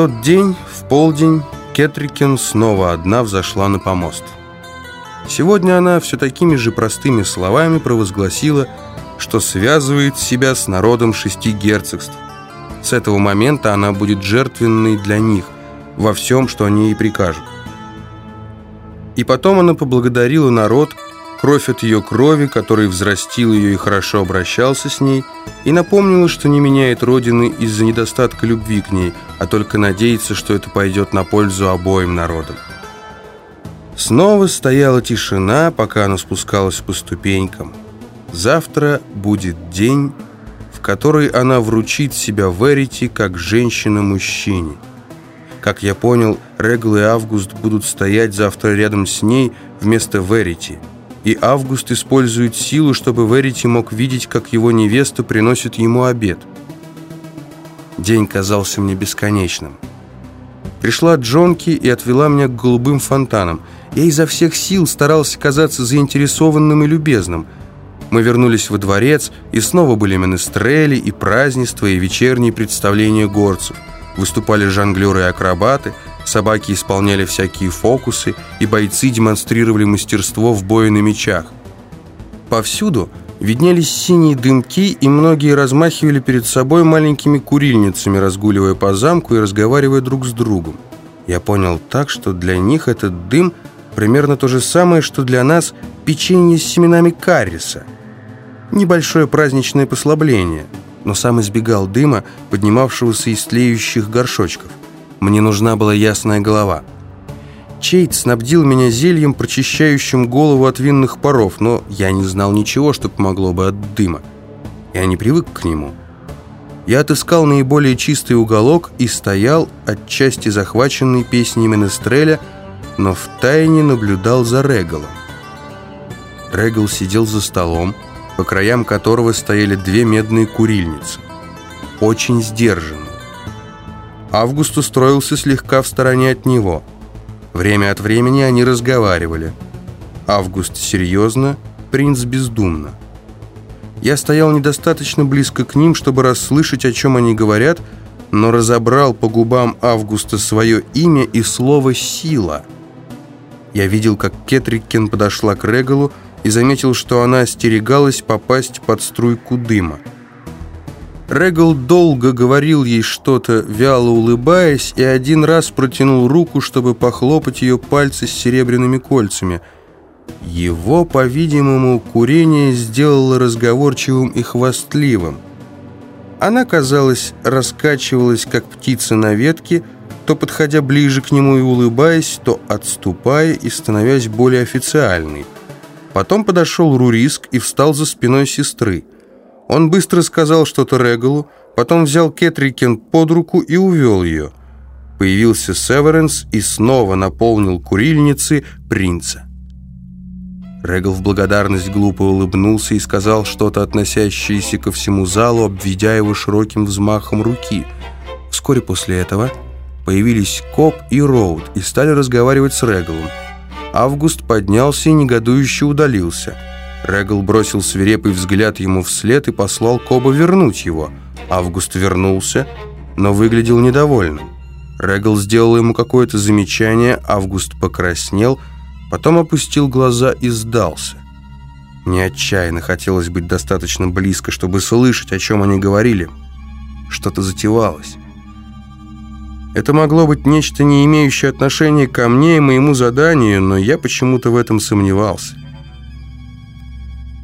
тот день, в полдень, Кетрикен снова одна взошла на помост. Сегодня она все такими же простыми словами провозгласила, что связывает себя с народом шести герцогств. С этого момента она будет жертвенной для них во всем, что они ей прикажут. И потом она поблагодарила народ, кровь от ее крови, который взрастил ее и хорошо обращался с ней, и напомнила, что не меняет родины из-за недостатка любви к ней, а только надеется, что это пойдет на пользу обоим народам. Снова стояла тишина, пока она спускалась по ступенькам. Завтра будет день, в который она вручит себя Верити как женщина мужчине. Как я понял, Регл и Август будут стоять завтра рядом с ней вместо Верити. И Август использует силу, чтобы Верити мог видеть, как его невеста приносит ему обед. День казался мне бесконечным. Пришла Джонки и отвела меня к голубым фонтанам. Я изо всех сил старался казаться заинтересованным и любезным. Мы вернулись во дворец, и снова были менестрели, и празднества, и вечерние представления горцев. Выступали жонглеры и акробаты, собаки исполняли всякие фокусы, и бойцы демонстрировали мастерство в бою на мечах. Повсюду виднелись синие дымки, и многие размахивали перед собой маленькими курильницами, разгуливая по замку и разговаривая друг с другом. Я понял так, что для них этот дым примерно то же самое, что для нас печенье с семенами карриса. Небольшое праздничное послабление – но сам избегал дыма, поднимавшегося из тлеющих горшочков. Мне нужна была ясная голова. Чейт снабдил меня зельем, прочищающим голову от винных паров, но я не знал ничего, что помогло бы от дыма. Я не привык к нему. Я отыскал наиболее чистый уголок и стоял, отчасти захваченный песней Менестреля, но втайне наблюдал за Регалом. Регал сидел за столом, по краям которого стояли две медные курильницы. Очень сдержанный. Август устроился слегка в стороне от него. Время от времени они разговаривали. Август серьезно, принц бездумно. Я стоял недостаточно близко к ним, чтобы расслышать, о чем они говорят, но разобрал по губам Августа свое имя и слово «сила». Я видел, как Кетрикен подошла к Регалу, и заметил, что она остерегалась попасть под струйку дыма. Регал долго говорил ей что-то, вяло улыбаясь, и один раз протянул руку, чтобы похлопать ее пальцы с серебряными кольцами. Его, по-видимому, курение сделало разговорчивым и хвастливым. Она, казалось, раскачивалась, как птица на ветке, то подходя ближе к нему и улыбаясь, то отступая и становясь более официальной – Потом подошел Руриск и встал за спиной сестры. Он быстро сказал что-то Регалу, потом взял Кетрикен под руку и увел ее. Появился Северенс и снова наполнил курильницы принца. Регал в благодарность глупо улыбнулся и сказал что-то, относящееся ко всему залу, обведя его широким взмахом руки. Вскоре после этого появились Коп и Роуд и стали разговаривать с Регалом. Август поднялся и негодующе удалился. Регл бросил свирепый взгляд ему вслед и послал Коба вернуть его. Август вернулся, но выглядел недовольным. Регл сделал ему какое-то замечание, Август покраснел, потом опустил глаза и сдался. Мне отчаянно хотелось быть достаточно близко, чтобы слышать, о чем они говорили. Что-то затевалось. Это могло быть нечто, не имеющее отношения ко мне и моему заданию, но я почему-то в этом сомневался.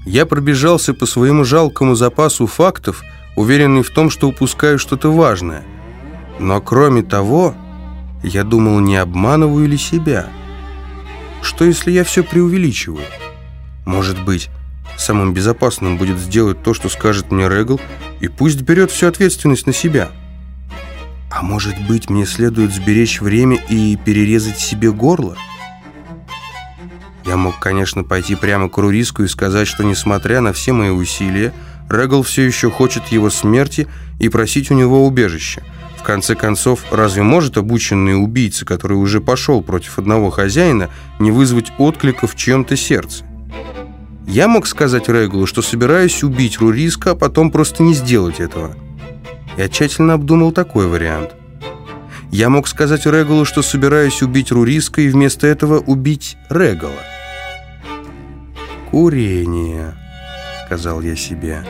Я пробежался по своему жалкому запасу фактов, уверенный в том, что упускаю что-то важное. Но кроме того, я думал, не обманываю ли себя. Что, если я все преувеличиваю? Может быть, самым безопасным будет сделать то, что скажет мне Регл, и пусть берет всю ответственность на себя». А может быть, мне следует сберечь время и перерезать себе горло? Я мог, конечно, пойти прямо к Руриску и сказать, что, несмотря на все мои усилия, Регл все еще хочет его смерти и просить у него убежища. В конце концов, разве может обученный убийца, который уже пошел против одного хозяина, не вызвать отклика в чьем-то сердце? Я мог сказать Реглу, что собираюсь убить Руриска, а потом просто не сделать этого. Я тщательно обдумал такой вариант. Я мог сказать Регалу, что собираюсь убить Руриска, и вместо этого убить Регала. «Курение», — сказал я себе.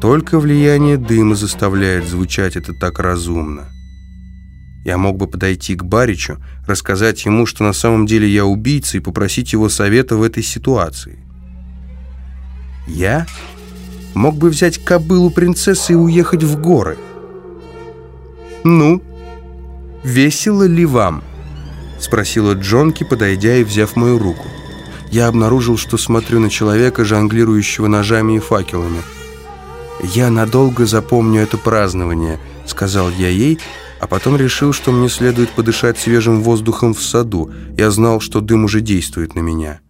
«Только влияние дыма заставляет звучать это так разумно». Я мог бы подойти к Баричу, рассказать ему, что на самом деле я убийца, и попросить его совета в этой ситуации. Я мог бы взять кобылу принцессы и уехать в горы. «Ну, весело ли вам?» — спросила Джонки, подойдя и взяв мою руку. Я обнаружил, что смотрю на человека, жонглирующего ножами и факелами. «Я надолго запомню это празднование», — сказал я ей, — а потом решил, что мне следует подышать свежим воздухом в саду. Я знал, что дым уже действует на меня.